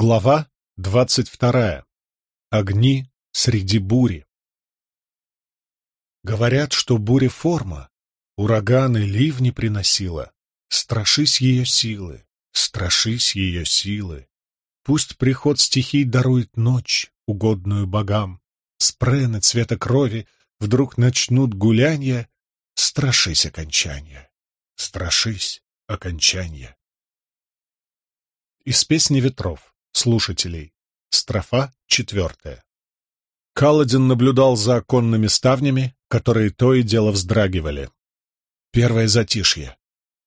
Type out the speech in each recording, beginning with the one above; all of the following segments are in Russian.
Глава двадцать вторая. Огни среди бури. Говорят, что буря форма, ураганы, ливни приносила. Страшись ее силы, страшись ее силы. Пусть приход стихий дарует ночь, угодную богам. Спрены цвета крови вдруг начнут гулянья. Страшись окончания, страшись окончания. Из песни ветров слушателей. Строфа четвертая. Каладин наблюдал за оконными ставнями, которые то и дело вздрагивали. Первое затишье.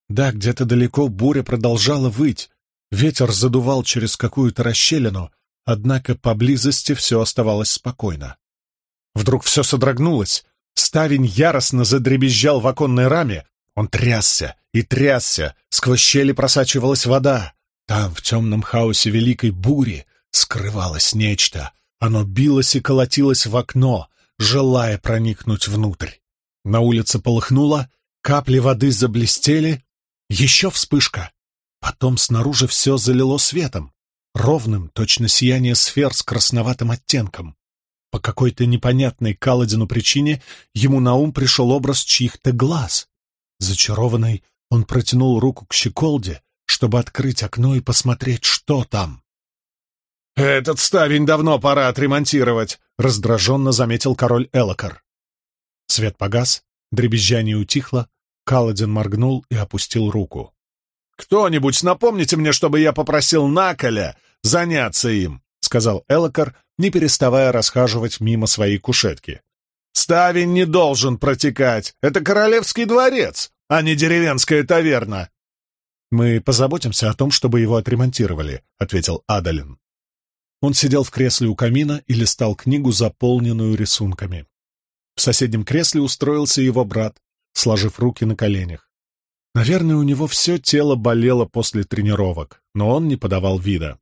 Да, где-то далеко буря продолжала выть, ветер задувал через какую-то расщелину, однако поблизости все оставалось спокойно. Вдруг все содрогнулось, ставень яростно задребезжал в оконной раме, он трясся и трясся, сквозь щели просачивалась вода, там, в темном хаосе великой бури, скрывалось нечто. Оно билось и колотилось в окно, желая проникнуть внутрь. На улице полыхнуло, капли воды заблестели. Еще вспышка. Потом снаружи все залило светом, ровным, точно сияние сфер с красноватым оттенком. По какой-то непонятной Каладину причине ему на ум пришел образ чьих-то глаз. Зачарованный, он протянул руку к щеколде, чтобы открыть окно и посмотреть, что там. «Этот ставень давно пора отремонтировать», — раздраженно заметил король Элокар. Свет погас, дребезжание утихло, Каладин моргнул и опустил руку. «Кто-нибудь напомните мне, чтобы я попросил Наколя заняться им», — сказал Элокар, не переставая расхаживать мимо своей кушетки. «Ставень не должен протекать. Это королевский дворец, а не деревенская таверна. «Мы позаботимся о том, чтобы его отремонтировали», — ответил Адалин. Он сидел в кресле у камина и листал книгу, заполненную рисунками. В соседнем кресле устроился его брат, сложив руки на коленях. Наверное, у него все тело болело после тренировок, но он не подавал вида.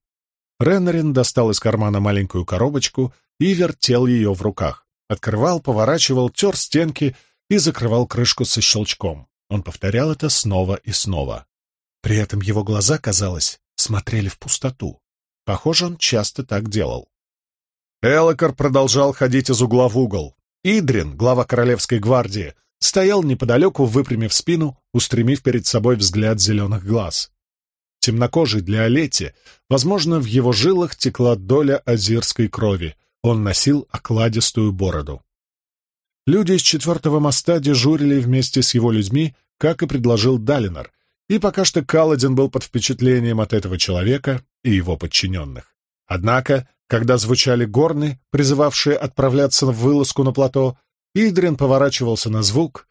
Реннерин достал из кармана маленькую коробочку и вертел ее в руках. Открывал, поворачивал, тер стенки и закрывал крышку со щелчком. Он повторял это снова и снова. При этом его глаза, казалось, смотрели в пустоту. Похоже, он часто так делал. Элокар продолжал ходить из угла в угол. Идрин, глава Королевской гвардии, стоял неподалеку, выпрямив спину, устремив перед собой взгляд зеленых глаз. Темнокожий для Олети, возможно, в его жилах текла доля азирской крови. Он носил окладистую бороду. Люди из четвертого моста дежурили вместе с его людьми, как и предложил Далинор, и пока что Каладин был под впечатлением от этого человека и его подчиненных. Однако, когда звучали горны, призывавшие отправляться в вылазку на плато, Идрин поворачивался на звук,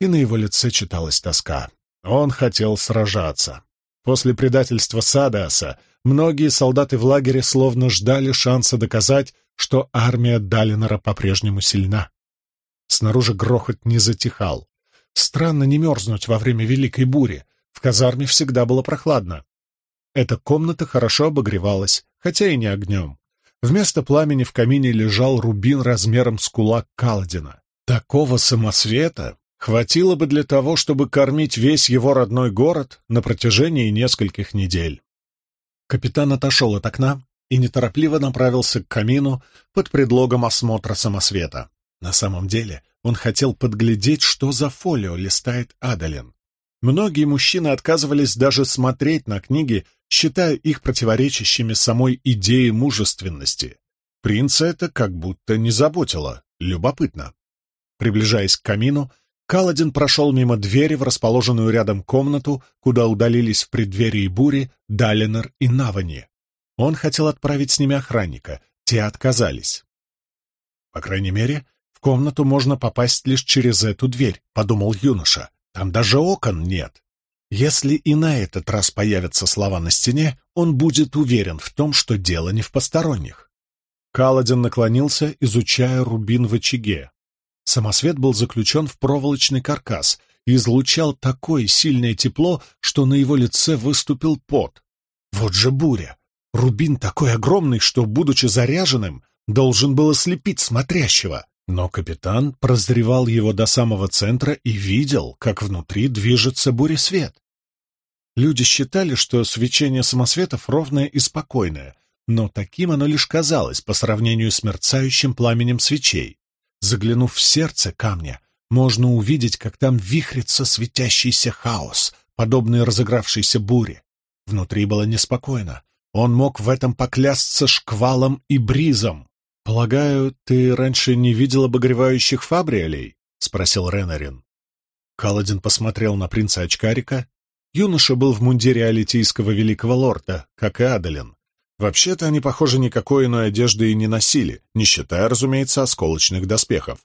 и на его лице читалась тоска. Он хотел сражаться. После предательства Садаса многие солдаты в лагере словно ждали шанса доказать, что армия Далинора по-прежнему сильна. Снаружи грохот не затихал. Странно не мерзнуть во время Великой бури, в казарме всегда было прохладно. Эта комната хорошо обогревалась, хотя и не огнем. Вместо пламени в камине лежал рубин размером с кулак Каладина. Такого самосвета хватило бы для того, чтобы кормить весь его родной город на протяжении нескольких недель. Капитан отошел от окна и неторопливо направился к камину под предлогом осмотра самосвета. На самом деле он хотел подглядеть, что за фолио листает Адалин. Многие мужчины отказывались даже смотреть на книги, считая их противоречащими самой идее мужественности. Принца это как будто не заботило. Любопытно. Приближаясь к камину, Каладин прошел мимо двери в расположенную рядом комнату, куда удалились в преддверии бури Далинор и Навани. Он хотел отправить с ними охранника, те отказались. По крайней мере, в комнату можно попасть лишь через эту дверь, подумал юноша. Там даже окон нет. Если и на этот раз появятся слова на стене, он будет уверен в том, что дело не в посторонних. Каладин наклонился, изучая рубин в очаге. Самосвет был заключен в проволочный каркас и излучал такое сильное тепло, что на его лице выступил пот. Вот же буря! Рубин такой огромный, что, будучи заряженным, должен был ослепить смотрящего. Но капитан прозревал его до самого центра и видел, как внутри движется буресвет. Люди считали, что свечение самосветов ровное и спокойное, но таким оно лишь казалось по сравнению с мерцающим пламенем свечей. Заглянув в сердце камня, можно увидеть, как там вихрится светящийся хаос, подобный разыгравшейся буре. Внутри было неспокойно. Он мог в этом поклясться шквалом и бризом. «Полагаю, ты раньше не видел обогревающих фабриолей?» — спросил Ренарин. Каладин посмотрел на принца Очкарика. Юноша был в мундире алитийского великого лорда, как и Адалин. Вообще-то они, похоже, никакой иной одежды и не носили, не считая, разумеется, осколочных доспехов.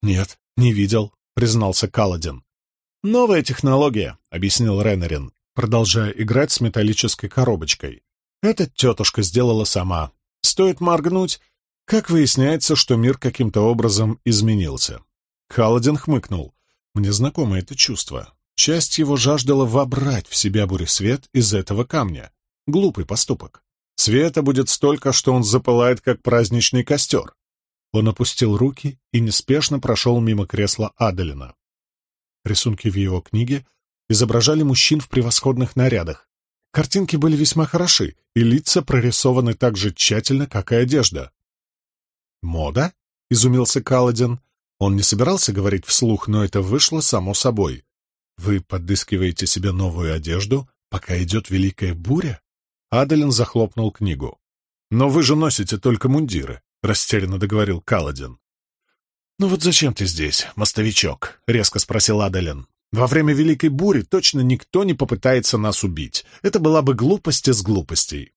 «Нет, не видел», — признался Каладин. «Новая технология», — объяснил Ренарин, продолжая играть с металлической коробочкой. «Эта тетушка сделала сама. Стоит моргнуть, как выясняется, что мир каким-то образом изменился». Каладин хмыкнул. «Мне знакомо это чувство. Часть его жаждала вобрать в себя буресвет из этого камня. Глупый поступок. Света будет столько, что он запылает, как праздничный костер. Он опустил руки и неспешно прошел мимо кресла Аделина. Рисунки в его книге изображали мужчин в превосходных нарядах. Картинки были весьма хороши, и лица прорисованы так же тщательно, как и одежда. «Мода?» — изумился Каладин. Он не собирался говорить вслух, но это вышло само собой. «Вы подыскиваете себе новую одежду, пока идет великая буря?» Адалин захлопнул книгу. «Но вы же носите только мундиры», — растерянно договорил Каладин. «Ну вот зачем ты здесь, мостовичок?» — резко спросил Адалин. «Во время Великой Бури точно никто не попытается нас убить. Это была бы глупость из глупостей».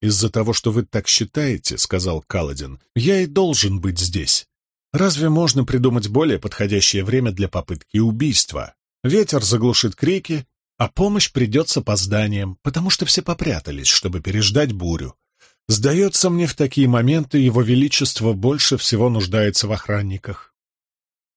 «Из-за того, что вы так считаете, — сказал Каладин, — я и должен быть здесь. Разве можно придумать более подходящее время для попытки убийства? Ветер заглушит крики, а помощь придет с опозданием, потому что все попрятались, чтобы переждать бурю. Сдается мне, в такие моменты его величество больше всего нуждается в охранниках.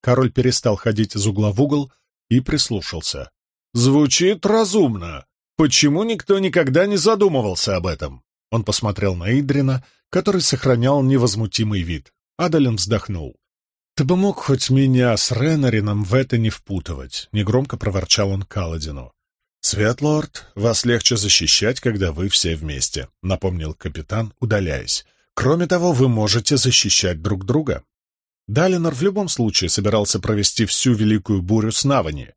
Король перестал ходить из угла в угол и прислушался. «Звучит разумно. Почему никто никогда не задумывался об этом?» Он посмотрел на Идрина, который сохранял невозмутимый вид. Адалин вздохнул. «Ты бы мог хоть меня с Ренарином в это не впутывать», — негромко проворчал он Каладину. «Светлорд, вас легче защищать, когда вы все вместе», — напомнил капитан, удаляясь. «Кроме того, вы можете защищать друг друга». Далинор в любом случае собирался провести всю великую бурю с Навани.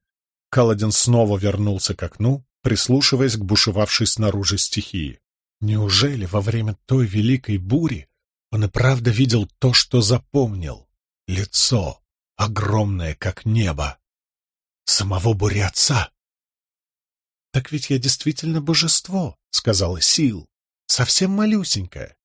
Каладин снова вернулся к окну, прислушиваясь к бушевавшей снаружи стихии. Неужели во время той великой бури он и правда видел то, что запомнил? Лицо, огромное, как небо. Самого буря-отца. «Так ведь я действительно божество», — сказала Сил. «Совсем малюсенькая».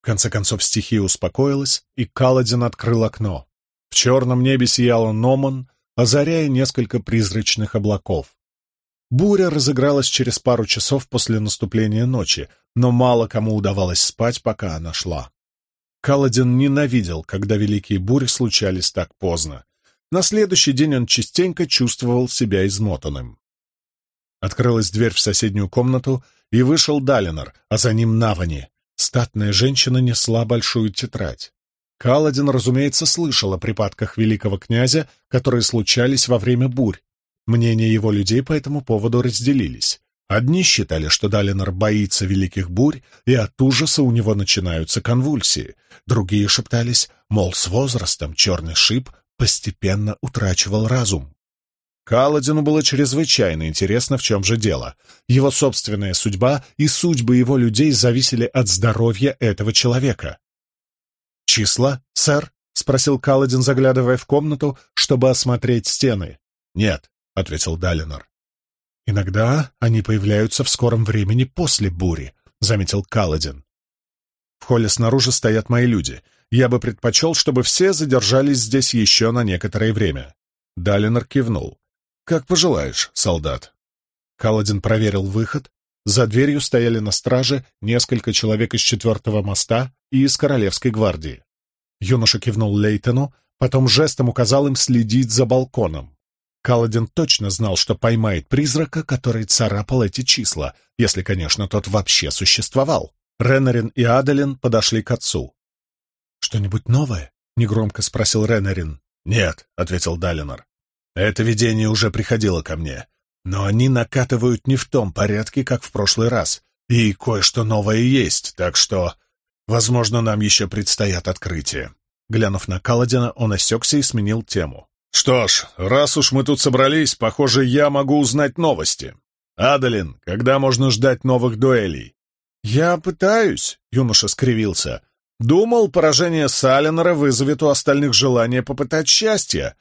В конце концов стихия успокоилась, и Каладин открыл окно. В черном небе сияла Номан, озаряя несколько призрачных облаков. Буря разыгралась через пару часов после наступления ночи, но мало кому удавалось спать, пока она шла. Каладин ненавидел, когда великие бури случались так поздно. На следующий день он частенько чувствовал себя измотанным. Открылась дверь в соседнюю комнату, и вышел Далинор, а за ним Навани. Статная женщина несла большую тетрадь. Каладин, разумеется, слышал о припадках великого князя, которые случались во время бурь. Мнения его людей по этому поводу разделились. Одни считали, что Далинор боится великих бурь, и от ужаса у него начинаются конвульсии. Другие шептались, мол, с возрастом черный шип постепенно утрачивал разум. Каладину было чрезвычайно интересно, в чем же дело. Его собственная судьба и судьбы его людей зависели от здоровья этого человека. «Числа, сэр?» — спросил Каладин, заглядывая в комнату, чтобы осмотреть стены. «Нет», — ответил Далинор. «Иногда они появляются в скором времени после бури», — заметил Каладин. «В холле снаружи стоят мои люди. Я бы предпочел, чтобы все задержались здесь еще на некоторое время». Далинор кивнул. «Как пожелаешь, солдат». Каладин проверил выход. За дверью стояли на страже несколько человек из четвертого моста и из Королевской гвардии. Юноша кивнул Лейтону, потом жестом указал им следить за балконом. Каладин точно знал, что поймает призрака, который царапал эти числа, если, конечно, тот вообще существовал. Ренарин и Адалин подошли к отцу. «Что-нибудь новое?» — негромко спросил Ренарин. «Нет», — ответил Далинор. Это видение уже приходило ко мне, но они накатывают не в том порядке, как в прошлый раз. И кое-что новое есть, так что, возможно, нам еще предстоят открытия. Глянув на Каладина, он осекся и сменил тему. «Что ж, раз уж мы тут собрались, похоже, я могу узнать новости. Адалин, когда можно ждать новых дуэлей?» «Я пытаюсь», — юноша скривился. «Думал, поражение Саленера вызовет у остальных желание попытать счастье,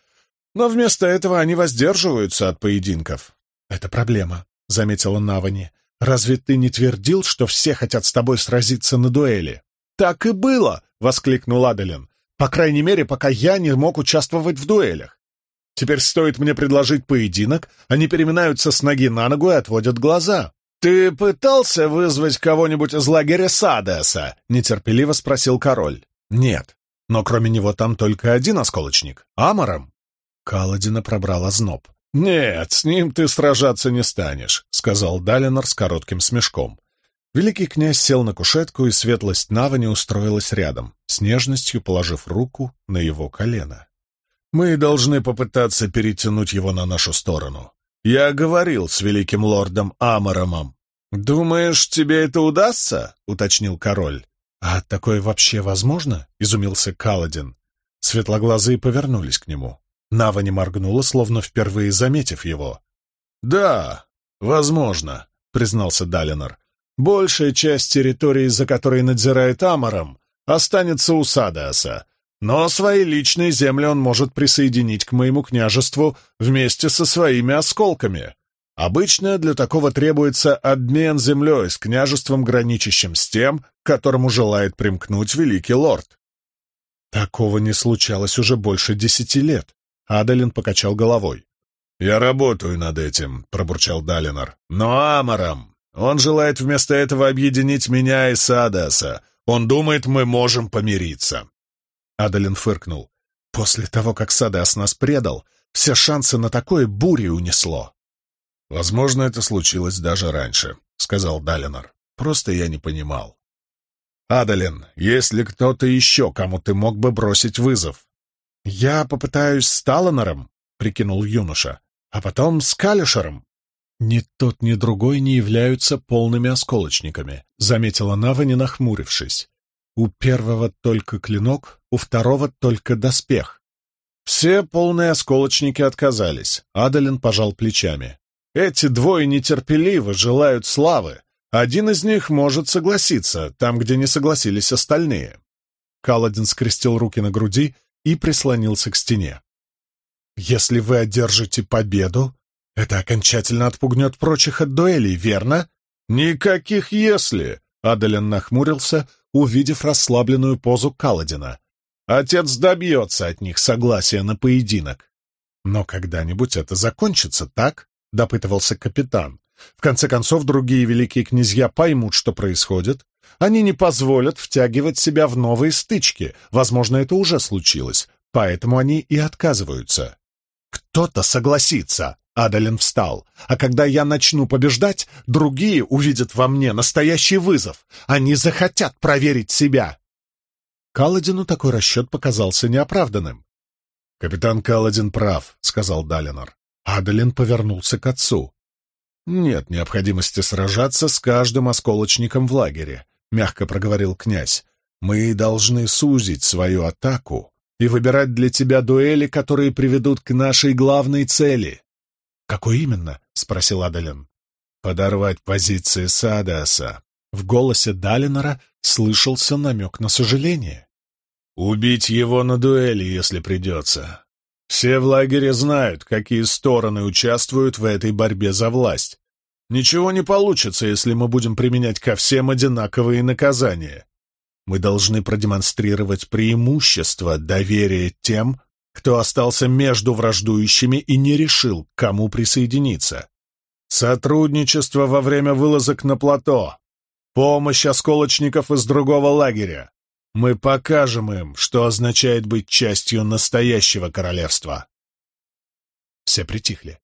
но вместо этого они воздерживаются от поединков». «Это проблема», — заметила Навани. «Разве ты не твердил, что все хотят с тобой сразиться на дуэли?» «Так и было!» — воскликнул Адалин. «По крайней мере, пока я не мог участвовать в дуэлях. Теперь стоит мне предложить поединок, они переминаются с ноги на ногу и отводят глаза. «Ты пытался вызвать кого-нибудь из лагеря Садеса?» — нетерпеливо спросил король. «Нет, но кроме него там только один осколочник — Амором». Каладина пробрал озноб. «Нет, с ним ты сражаться не станешь», — сказал Далинор с коротким смешком. Великий князь сел на кушетку, и светлость Навани устроилась рядом, с нежностью положив руку на его колено. «Мы должны попытаться перетянуть его на нашу сторону. Я говорил с великим лордом Амаромом. «Думаешь, тебе это удастся?» — уточнил король. «А такое вообще возможно?» — изумился Каладин. Светлоглазые повернулись к нему. Нава не моргнула, словно впервые заметив его. «Да, возможно», — признался Далинор. «Большая часть территории, за которой надзирает Амаром, останется у Садеаса, но свои личные земли он может присоединить к моему княжеству вместе со своими осколками. Обычно для такого требуется обмен землей с княжеством, граничащим с тем, к которому желает примкнуть великий лорд. Такого не случалось уже больше десяти лет. Адалин покачал головой. «Я работаю над этим», — пробурчал Далинор. «Но Амаром! Он желает вместо этого объединить меня и Садаса. Он думает, мы можем помириться. Адалин фыркнул. «После того, как Садас нас предал, все шансы на такое бури унесло». «Возможно, это случилось даже раньше», — сказал Далинор. «Просто я не понимал». «Адалин, есть ли кто-то еще, кому ты мог бы бросить вызов?» «Я попытаюсь с Таланором», — прикинул юноша, «а потом с Калишером». «Ни тот, ни другой не являются полными осколочниками», — заметила Нава, не нахмурившись. У первого только клинок, у второго только доспех. Все полные осколочники отказались. Адалин пожал плечами. Эти двое нетерпеливо желают славы. Один из них может согласиться, там, где не согласились остальные. Каладин скрестил руки на груди и прислонился к стене. «Если вы одержите победу, это окончательно отпугнет прочих от дуэлей, верно?» «Никаких «если», — Адалин нахмурился, увидев расслабленную позу Каладина. Отец добьется от них согласия на поединок. Но когда-нибудь это закончится, так? — допытывался капитан. В конце концов, другие великие князья поймут, что происходит. Они не позволят втягивать себя в новые стычки. Возможно, это уже случилось. Поэтому они и отказываются. Кто-то согласится. Адалин встал. «А когда я начну побеждать, другие увидят во мне настоящий вызов. Они захотят проверить себя». Каладину такой расчет показался неоправданным. «Капитан Каладин прав», — сказал Далинор. Адалин повернулся к отцу. «Нет необходимости сражаться с каждым осколочником в лагере», — мягко проговорил князь. «Мы должны сузить свою атаку и выбирать для тебя дуэли, которые приведут к нашей главной цели «Какой именно?» — спросил Адалин. «Подорвать позиции Садаса». В голосе Далинора слышался намек на сожаление. «Убить его на дуэли, если придется. Все в лагере знают, какие стороны участвуют в этой борьбе за власть. Ничего не получится, если мы будем применять ко всем одинаковые наказания. Мы должны продемонстрировать преимущество доверия тем, кто остался между враждующими и не решил, к кому присоединиться. Сотрудничество во время вылазок на плато. Помощь осколочников из другого лагеря. Мы покажем им, что означает быть частью настоящего королевства. Все притихли.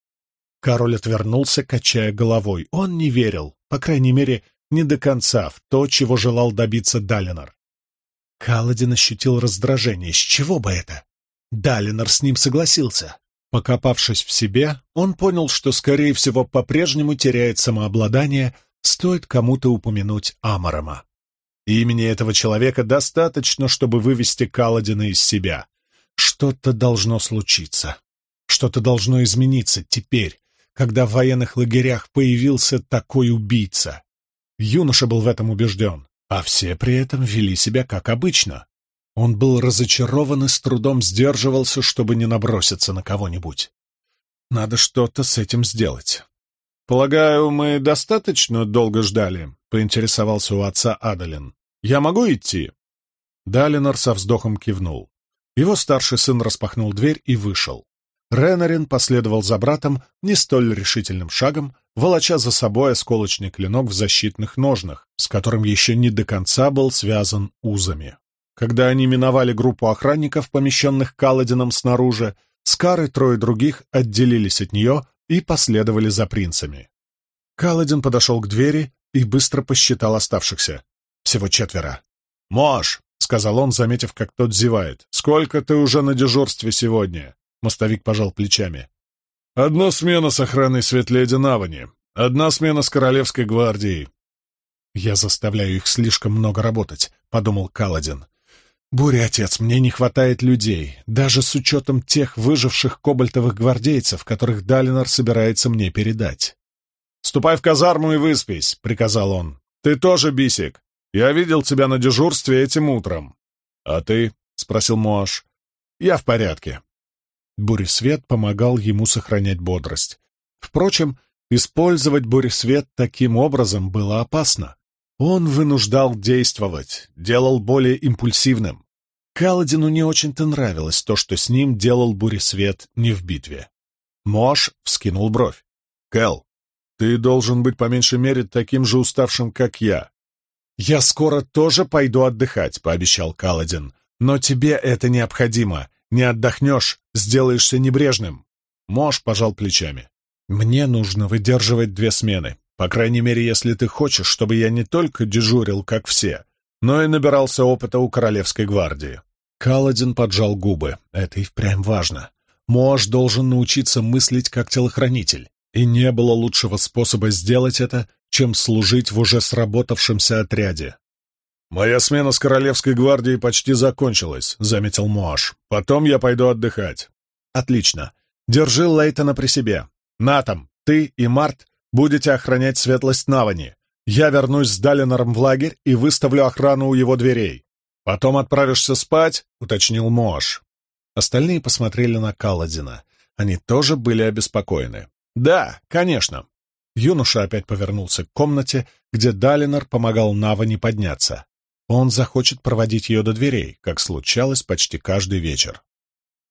Король отвернулся, качая головой. Он не верил, по крайней мере, не до конца, в то, чего желал добиться Далинор. Каладин ощутил раздражение. С чего бы это? Далинор с ним согласился. Покопавшись в себе, он понял, что, скорее всего, по-прежнему теряет самообладание, стоит кому-то упомянуть Амарама. Имени этого человека достаточно, чтобы вывести Каладина из себя. Что-то должно случиться. Что-то должно измениться теперь, когда в военных лагерях появился такой убийца. Юноша был в этом убежден, а все при этом вели себя как обычно. Он был разочарован и с трудом сдерживался, чтобы не наброситься на кого-нибудь. Надо что-то с этим сделать. «Полагаю, мы достаточно долго ждали?» — поинтересовался у отца Адалин. «Я могу идти?» Далинор со вздохом кивнул. Его старший сын распахнул дверь и вышел. Ренарин последовал за братом не столь решительным шагом, волоча за собой осколочный клинок в защитных ножнах, с которым еще не до конца был связан узами. Когда они миновали группу охранников, помещенных Каладином снаружи, Скар и трое других отделились от нее и последовали за принцами. Каладин подошел к двери и быстро посчитал оставшихся. Всего четверо. «Мош!» — сказал он, заметив, как тот зевает. «Сколько ты уже на дежурстве сегодня?» Мостовик пожал плечами. «Одна смена с охраной Светледи Навани, одна смена с Королевской гвардией». «Я заставляю их слишком много работать», — подумал Каладин. «Буря, отец, мне не хватает людей, даже с учетом тех выживших кобальтовых гвардейцев, которых Далинор собирается мне передать». «Ступай в казарму и выспись», — приказал он. «Ты тоже, Бисик. Я видел тебя на дежурстве этим утром». «А ты?» — спросил Моаш. «Я в порядке». Буресвет помогал ему сохранять бодрость. Впрочем, использовать буресвет таким образом было опасно. Он вынуждал действовать, делал более импульсивным. Каладину не очень-то нравилось то, что с ним делал буресвет не в битве. Мош вскинул бровь. «Кэл, ты должен быть по меньшей мере таким же уставшим, как я». «Я скоро тоже пойду отдыхать», — пообещал Каладин. «Но тебе это необходимо. Не отдохнешь, сделаешься небрежным. Мош пожал плечами. Мне нужно выдерживать две смены. По крайней мере, если ты хочешь, чтобы я не только дежурил, как все, но и набирался опыта у Королевской гвардии. Каладин поджал губы. Это и впрямь важно. Мош должен научиться мыслить как телохранитель. И не было лучшего способа сделать это, чем служить в уже сработавшемся отряде. «Моя смена с Королевской гвардией почти закончилась», — заметил Муаш. «Потом я пойду отдыхать». «Отлично. Держи Лейтона при себе. Натом, ты и Март будете охранять светлость Навани. Я вернусь с Далинором в лагерь и выставлю охрану у его дверей. Потом отправишься спать», — уточнил Моаш. Остальные посмотрели на Каладина. Они тоже были обеспокоены. «Да, конечно». Юноша опять повернулся к комнате, где Далинор помогал Навани подняться. Он захочет проводить ее до дверей, как случалось почти каждый вечер.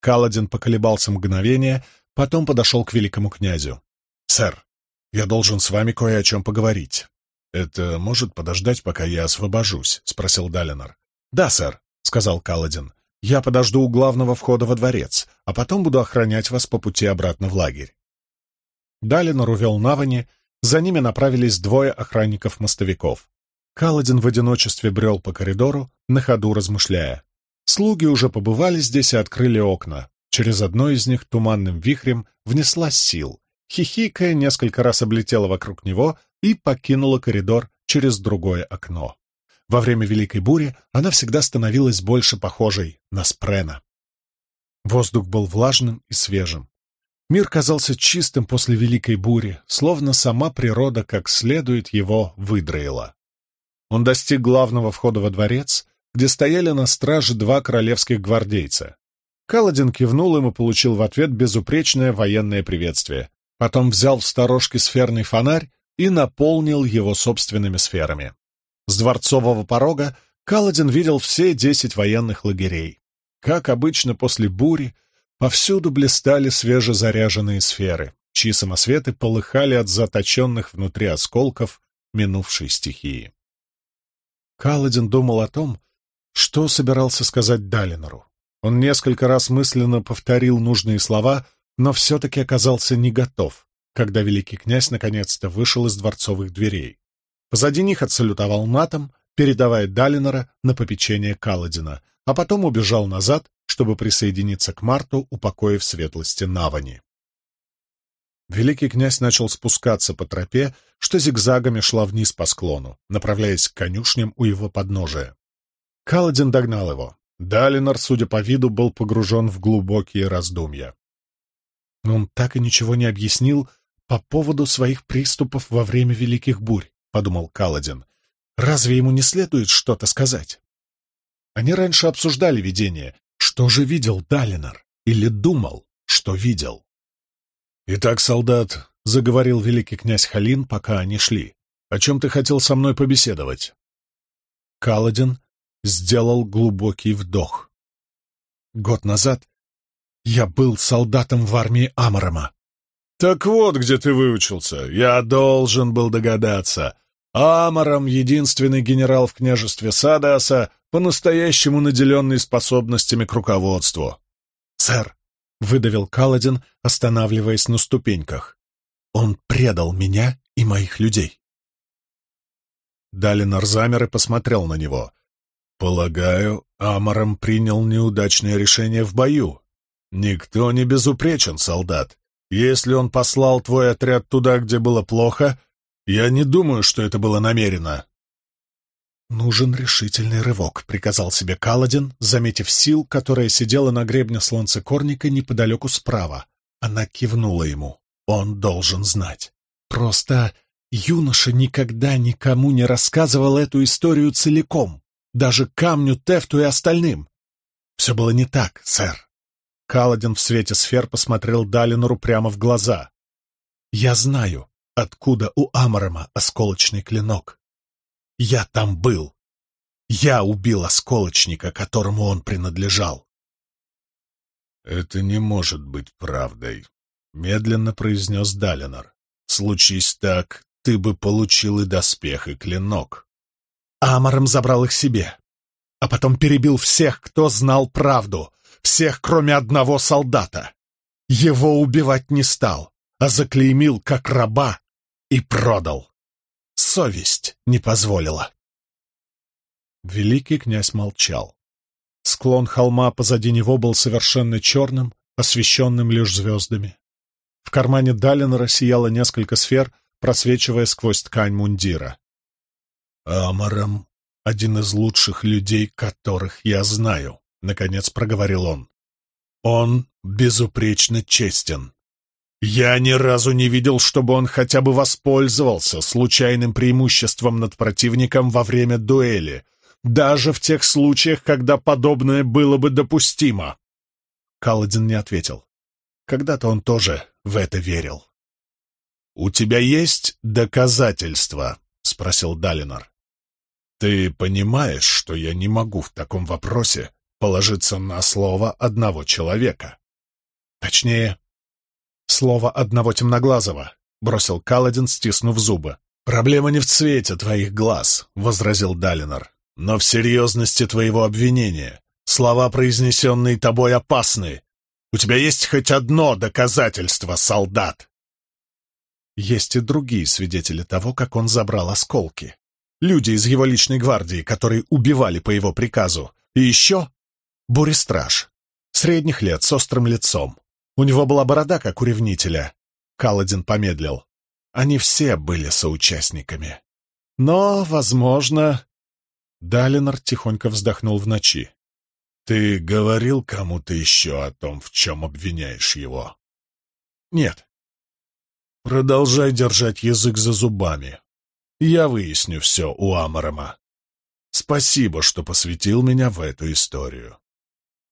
Каладин поколебался мгновение, потом подошел к великому князю. «Сэр, я должен с вами кое о чем поговорить. Это может подождать, пока я освобожусь?» — спросил Далинор. «Да, сэр», — сказал Каладин. «Я подожду у главного входа во дворец, а потом буду охранять вас по пути обратно в лагерь». Далинор увел Навани, за ними направились двое охранников-мостовиков. Каладин в одиночестве брел по коридору, на ходу размышляя. Слуги уже побывали здесь и открыли окна. Через одно из них туманным вихрем внесла сил. Хихикая, несколько раз облетела вокруг него и покинула коридор через другое окно. Во время Великой Бури она всегда становилась больше похожей на Спрена. Воздух был влажным и свежим. Мир казался чистым после Великой Бури, словно сама природа как следует его выдроила. Он достиг главного входа во дворец, где стояли на страже два королевских гвардейца. Каладин кивнул им и получил в ответ безупречное военное приветствие. Потом взял в сторожке сферный фонарь и наполнил его собственными сферами. С дворцового порога Каладин видел все десять военных лагерей. Как обычно после бури, повсюду блистали свежезаряженные сферы, чьи самосветы полыхали от заточенных внутри осколков минувшей стихии. Каладин думал о том, что собирался сказать Далинору. Он несколько раз мысленно повторил нужные слова, но все-таки оказался не готов, когда великий князь наконец-то вышел из дворцовых дверей. Позади них отсалютовал матом, передавая Далинора на попечение Каладина, а потом убежал назад, чтобы присоединиться к Марту, упокоив светлости Навани. Великий князь начал спускаться по тропе, что зигзагами шла вниз по склону, направляясь к конюшням у его подножия. Каладин догнал его. Далинор, судя по виду, был погружен в глубокие раздумья. Но он так и ничего не объяснил по поводу своих приступов во время Великих Бурь, — подумал Каладин. Разве ему не следует что-то сказать? Они раньше обсуждали видение. Что же видел Далинор? Или думал, что видел? «Итак, солдат», — заговорил великий князь Халин, пока они шли, — «о чем ты хотел со мной побеседовать?» Каладин сделал глубокий вдох. Год назад я был солдатом в армии Амарама. «Так вот, где ты выучился. Я должен был догадаться. Амарам — единственный генерал в княжестве Садаса, по-настоящему наделенный способностями к руководству». «Сэр», — выдавил Каладин, останавливаясь на ступеньках, — «он предал меня и моих людей». Далинор замер и посмотрел на него. «Полагаю, Амарам принял неудачное решение в бою. Никто не безупречен, солдат. Если он послал твой отряд туда, где было плохо, я не думаю, что это было намеренно. «Нужен решительный рывок», — приказал себе Каладин, заметив сил, которая сидела на гребне слонцекорника неподалеку справа. Она кивнула ему. Он должен знать. Просто юноша никогда никому не рассказывал эту историю целиком, даже камню, Тефту и остальным. Все было не так, сэр. Каладин в свете сфер посмотрел Далинору прямо в глаза. «Я знаю, откуда у Амарама осколочный клинок. Я там был. Я убил осколочника, которому он принадлежал». «Это не может быть правдой», — медленно произнес Далинор. «Случись так, ты бы получил и доспех, и клинок». Амаром забрал их себе, а потом перебил всех, кто знал правду, всех, кроме одного солдата. Его убивать не стал, а заклеймил как раба и продал. Совесть не позволила. Великий князь молчал. Склон холма позади него был совершенно черным, освещенным лишь звездами. В кармане Далинора сияло несколько сфер, просвечивая сквозь ткань мундира. «Амаром — один из лучших людей, которых я знаю», наконец проговорил он. Он безупречно честен. Я ни разу не видел, чтобы он хотя бы воспользовался случайным преимуществом над противником во время дуэли, даже в тех случаях, когда подобное было бы допустимо. Каладин не ответил. Когда-то он тоже в это верил. «У тебя есть доказательства?» — спросил Далинор. «Ты понимаешь, что я не могу в таком вопросе положиться на слово одного человека. Точнее, слово одного темноглазого, бросил Каладин, стиснув зубы. «Проблема не в цвете твоих глаз», — возразил Далинор, «но в серьезности твоего обвинения. Слова, произнесенные тобой, опасны. У тебя есть хоть одно доказательство, солдат?» Есть и другие свидетели того, как он забрал осколки. Люди из его личной гвардии, которые убивали по его приказу. И еще Бурестраж. Средних лет, с острым лицом. У него была борода, как у ревнителя. Каладин помедлил. Они все были соучастниками. Но, возможно... Далинор тихонько вздохнул в ночи. «Ты говорил кому-то еще о том, в чем обвиняешь его?» «Нет». «Продолжай держать язык за зубами. Я выясню все у Амарама. Спасибо, что посвятил меня в эту историю».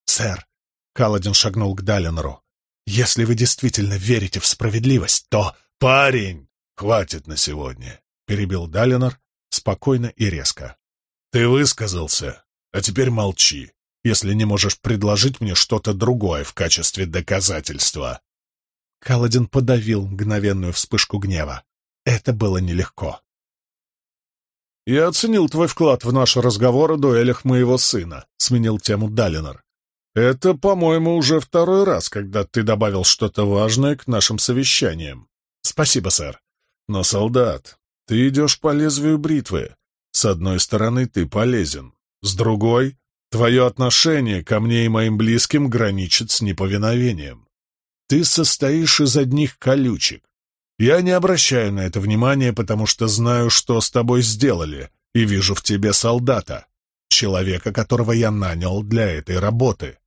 «Сэр», — Каладин шагнул к Далинору, — «если вы действительно верите в справедливость, то...» «Парень, хватит на сегодня», — перебил Далинор спокойно и резко. «Ты высказался, а теперь молчи, если не можешь предложить мне что-то другое в качестве доказательства». Каладин подавил мгновенную вспышку гнева. Это было нелегко. «Я оценил твой вклад в наш разговор о дуэлях моего сына», — сменил тему Далинор. Это, по-моему, уже второй раз, когда ты добавил что-то важное к нашим совещаниям. Спасибо, сэр. Но, солдат, ты идешь по лезвию бритвы. С одной стороны, ты полезен. С другой, твое отношение ко мне и моим близким граничит с неповиновением. Ты состоишь из одних колючек, Я не обращаю на это внимания, потому что знаю, что с тобой сделали, и вижу в тебе солдата, человека, которого я нанял для этой работы».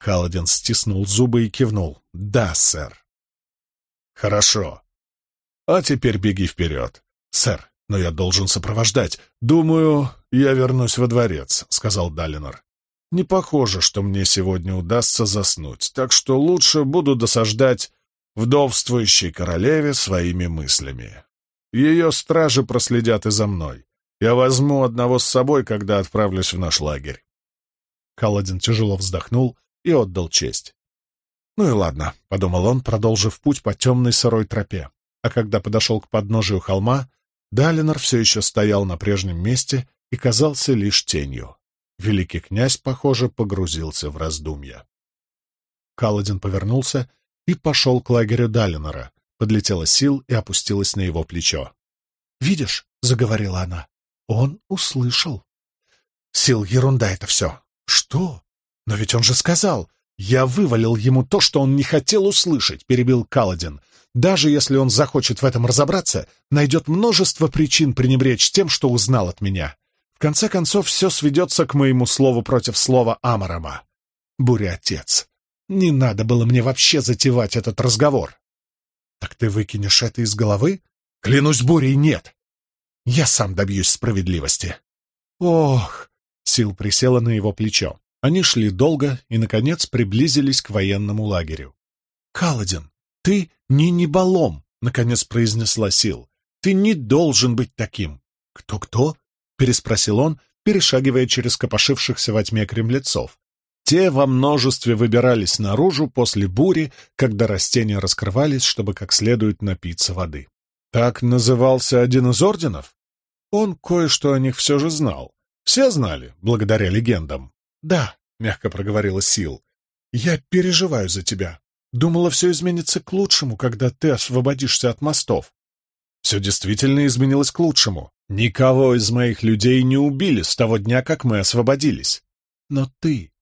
Халадин стиснул зубы и кивнул. «Да, сэр». «Хорошо. А теперь беги вперед. Сэр, но я должен сопровождать. Думаю, я вернусь во дворец», — сказал Далинор. «Не похоже, что мне сегодня удастся заснуть, так что лучше буду досаждать вдовствующей королеве своими мыслями. Ее стражи проследят и за мной. Я возьму одного с собой, когда отправлюсь в наш лагерь». Каладин тяжело вздохнул и отдал честь. «Ну и ладно», — подумал он, продолжив путь по темной сырой тропе. А когда подошел к подножию холма, Далинор все еще стоял на прежнем месте и казался лишь тенью. Великий князь, похоже, погрузился в раздумья. Каладин повернулся и пошел к лагерю Далинора. Подлетела сил и опустилась на его плечо. «Видишь?» — заговорила она. «Он услышал». «Сил, ерунда это все». «Что? Но ведь он же сказал, «Я вывалил ему то, что он не хотел услышать», — перебил Каладин. «Даже если он захочет в этом разобраться, найдет множество причин пренебречь тем, что узнал от меня. В конце концов, все сведется к моему слову против слова Амарама. Буря-отец, не надо было мне вообще затевать этот разговор». «Так ты выкинешь это из головы?» «Клянусь бурей, нет. Я сам добьюсь справедливости». «Ох!» — Сил присела на его плечо. Они шли долго и, наконец, приблизились к военному лагерю. «Каладин, ты не неболом!» — наконец произнесла Сил. «Ты не должен быть таким!» «Кто-кто?» — переспросил он, перешагивая через копошившихся во тьме кремлецов. Те во множестве выбирались наружу после бури, когда растения раскрывались, чтобы как следует напиться воды. Так назывался один из орденов? Он кое-что о них все же знал. Все знали, благодаря легендам. «Да», — мягко проговорила Сил, — «я переживаю за тебя. Думала, все изменится к лучшему, когда ты освободишься от мостов». «Все действительно изменилось к лучшему. Никого из моих людей не убили с того дня, как мы освободились. Но ты...»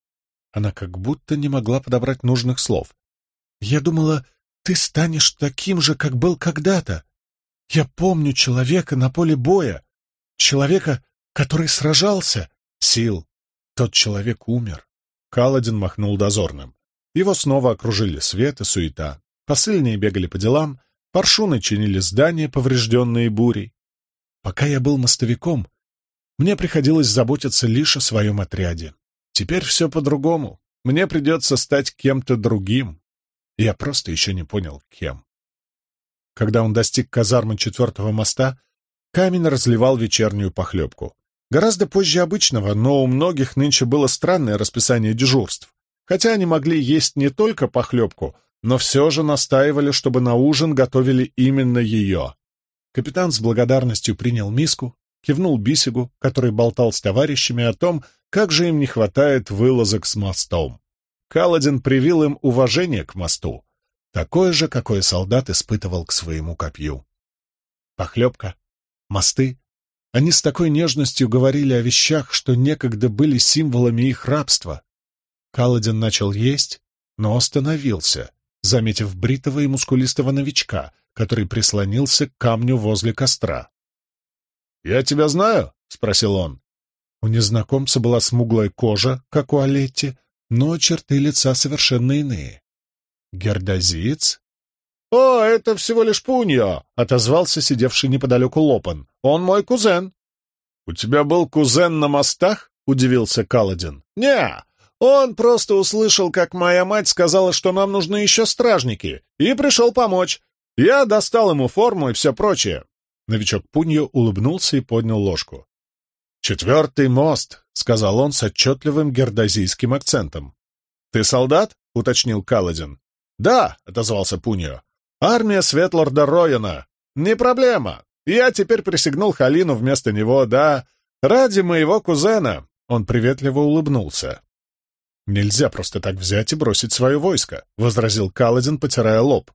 Она как будто не могла подобрать нужных слов. «Я думала, ты станешь таким же, как был когда-то. Я помню человека на поле боя, человека, который сражался. Сил, тот человек умер. Каладин махнул дозорным. Его снова окружили свет и суета. Посыльные бегали по делам, паршуны чинили здания, поврежденные бурей. Пока я был мостовиком, мне приходилось заботиться лишь о своем отряде. Теперь все по-другому. Мне придется стать кем-то другим. Я просто еще не понял, кем. Когда он достиг казармы четвертого моста, камень разливал вечернюю похлебку. Гораздо позже обычного, но у многих нынче было странное расписание дежурств. Хотя они могли есть не только похлебку, но все же настаивали, чтобы на ужин готовили именно ее. Капитан с благодарностью принял миску, кивнул Бисигу, который болтал с товарищами о том, как же им не хватает вылазок с мостом. Каладин привил им уважение к мосту, такое же, какое солдат испытывал к своему копью. Похлебка, мосты, они с такой нежностью говорили о вещах, что некогда были символами их рабства. Каладин начал есть, но остановился, заметив бритого и мускулистого новичка, который прислонился к камню возле костра. «Я тебя знаю?» — спросил он. У незнакомца была смуглая кожа, как у Олетти, но черты лица совершенно иные. «Гердозиец?» «О, это всего лишь Пуньо!» — отозвался сидевший неподалеку Лопан. «Он мой кузен». «У тебя был кузен на мостах?» — удивился Каладин. «Не, он просто услышал, как моя мать сказала, что нам нужны еще стражники, и пришел помочь. Я достал ему форму и все прочее». Новичок Пуньо улыбнулся и поднял ложку. «Четвертый мост», — сказал он с отчетливым гердозийским акцентом. «Ты солдат?» — уточнил Каладин. «Да», — отозвался Пуньо. Армия Светлорда Рояна. Не проблема. Я теперь присягнул Халину вместо него, да. Ради моего кузена. Он приветливо улыбнулся. «Нельзя просто так взять и бросить свое войско», — возразил Каладин, потирая лоб.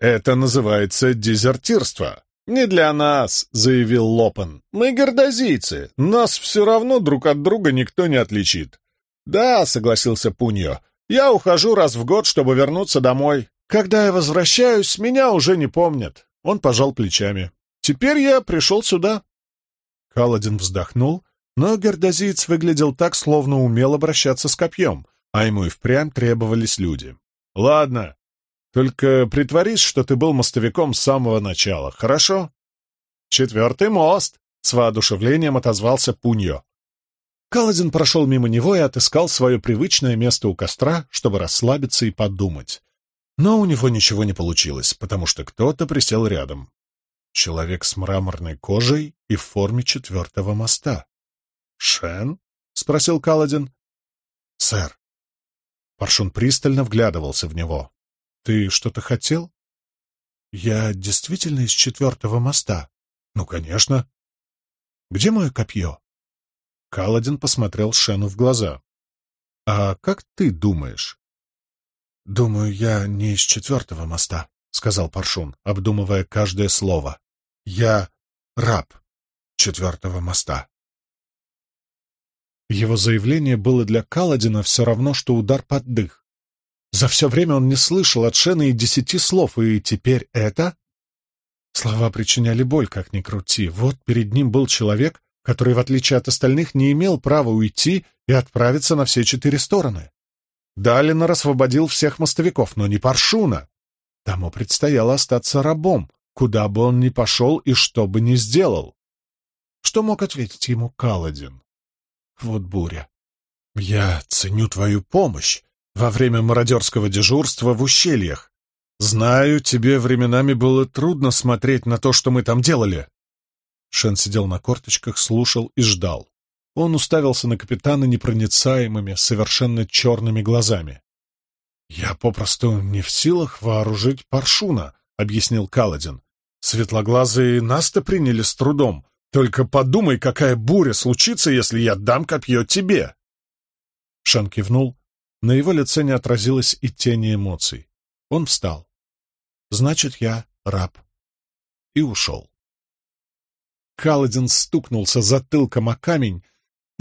«Это называется дезертирство». «Не для нас», — заявил Лопен. «Мы гордозийцы. Нас все равно друг от друга никто не отличит». «Да», — согласился Пуньо. «Я ухожу раз в год, чтобы вернуться домой. Когда я возвращаюсь, меня уже не помнят. Он пожал плечами. Теперь я пришел сюда. Каладин вздохнул, но гердозиец выглядел так, словно умел обращаться с копьем, а ему и впрямь требовались люди. «Ладно, только притворись, что ты был мостовиком с самого начала, хорошо?» «Четвертый мост!» — с воодушевлением отозвался Пуньо. Каладин прошел мимо него и отыскал свое привычное место у костра, чтобы расслабиться и подумать. Но у него ничего не получилось, потому что кто-то присел рядом. Человек с мраморной кожей и в форме четвертого моста. «Шен?» — спросил Каладин. «Сэр». Паршун пристально вглядывался в него. «Ты что-то хотел?» «Я действительно из четвертого моста?» «Ну, конечно». «Где мое копье?» Каладин посмотрел Шену в глаза. «А как ты думаешь?» «Думаю, я не из четвертого моста», — сказал Паршун, обдумывая каждое слово. «Я раб четвертого моста». Его заявление было для Каладина все равно, что удар под дых. За все время он не слышал от Шена и десяти слов, и теперь это... Слова причиняли боль, как ни крути. Вот перед ним был человек, который, в отличие от остальных, не имел права уйти и отправиться на все четыре стороны. Далинор освободил всех мостовиков, но не Паршуна. Тому предстояло остаться рабом, куда бы он ни пошел и что бы ни сделал. Что мог ответить ему Каладин? Вот буря. «Я ценю твою помощь во время мародерского дежурства в ущельях. Знаю, тебе временами было трудно смотреть на то, что мы там делали». Шен сидел на корточках, слушал и ждал. Он уставился на капитана непроницаемыми, совершенно черными глазами. «Я попросту не в силах вооружить паршуна», — объяснил Каладин. «Светлоглазые нас-то приняли с трудом. Только подумай, какая буря случится, если я дам копье тебе!» Шан кивнул. На его лице не отразилось и тени эмоций. Он встал. «Значит, я раб». И ушел. Каладин стукнулся затылком о камень,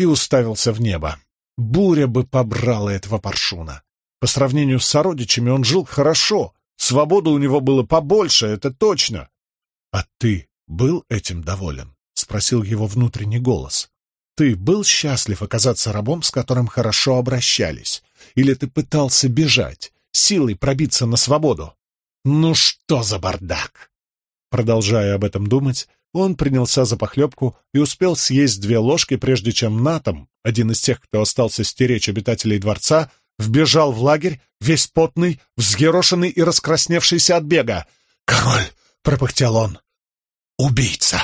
и уставился в небо. Буря бы побрала этого паршуна. По сравнению с сородичами он жил хорошо, свободы у него было побольше, это точно. — А ты был этим доволен? — спросил его внутренний голос. — Ты был счастлив оказаться рабом, с которым хорошо обращались? Или ты пытался бежать, силой пробиться на свободу? Ну что за бардак! Продолжая об этом думать, он принялся за похлебку и успел съесть две ложки, прежде чем Натом, один из тех, кто остался стеречь обитателей дворца, вбежал в лагерь, весь потный, взъерошенный и раскрасневшийся от бега. «Король!» — пропыхтел он. «Убийца!»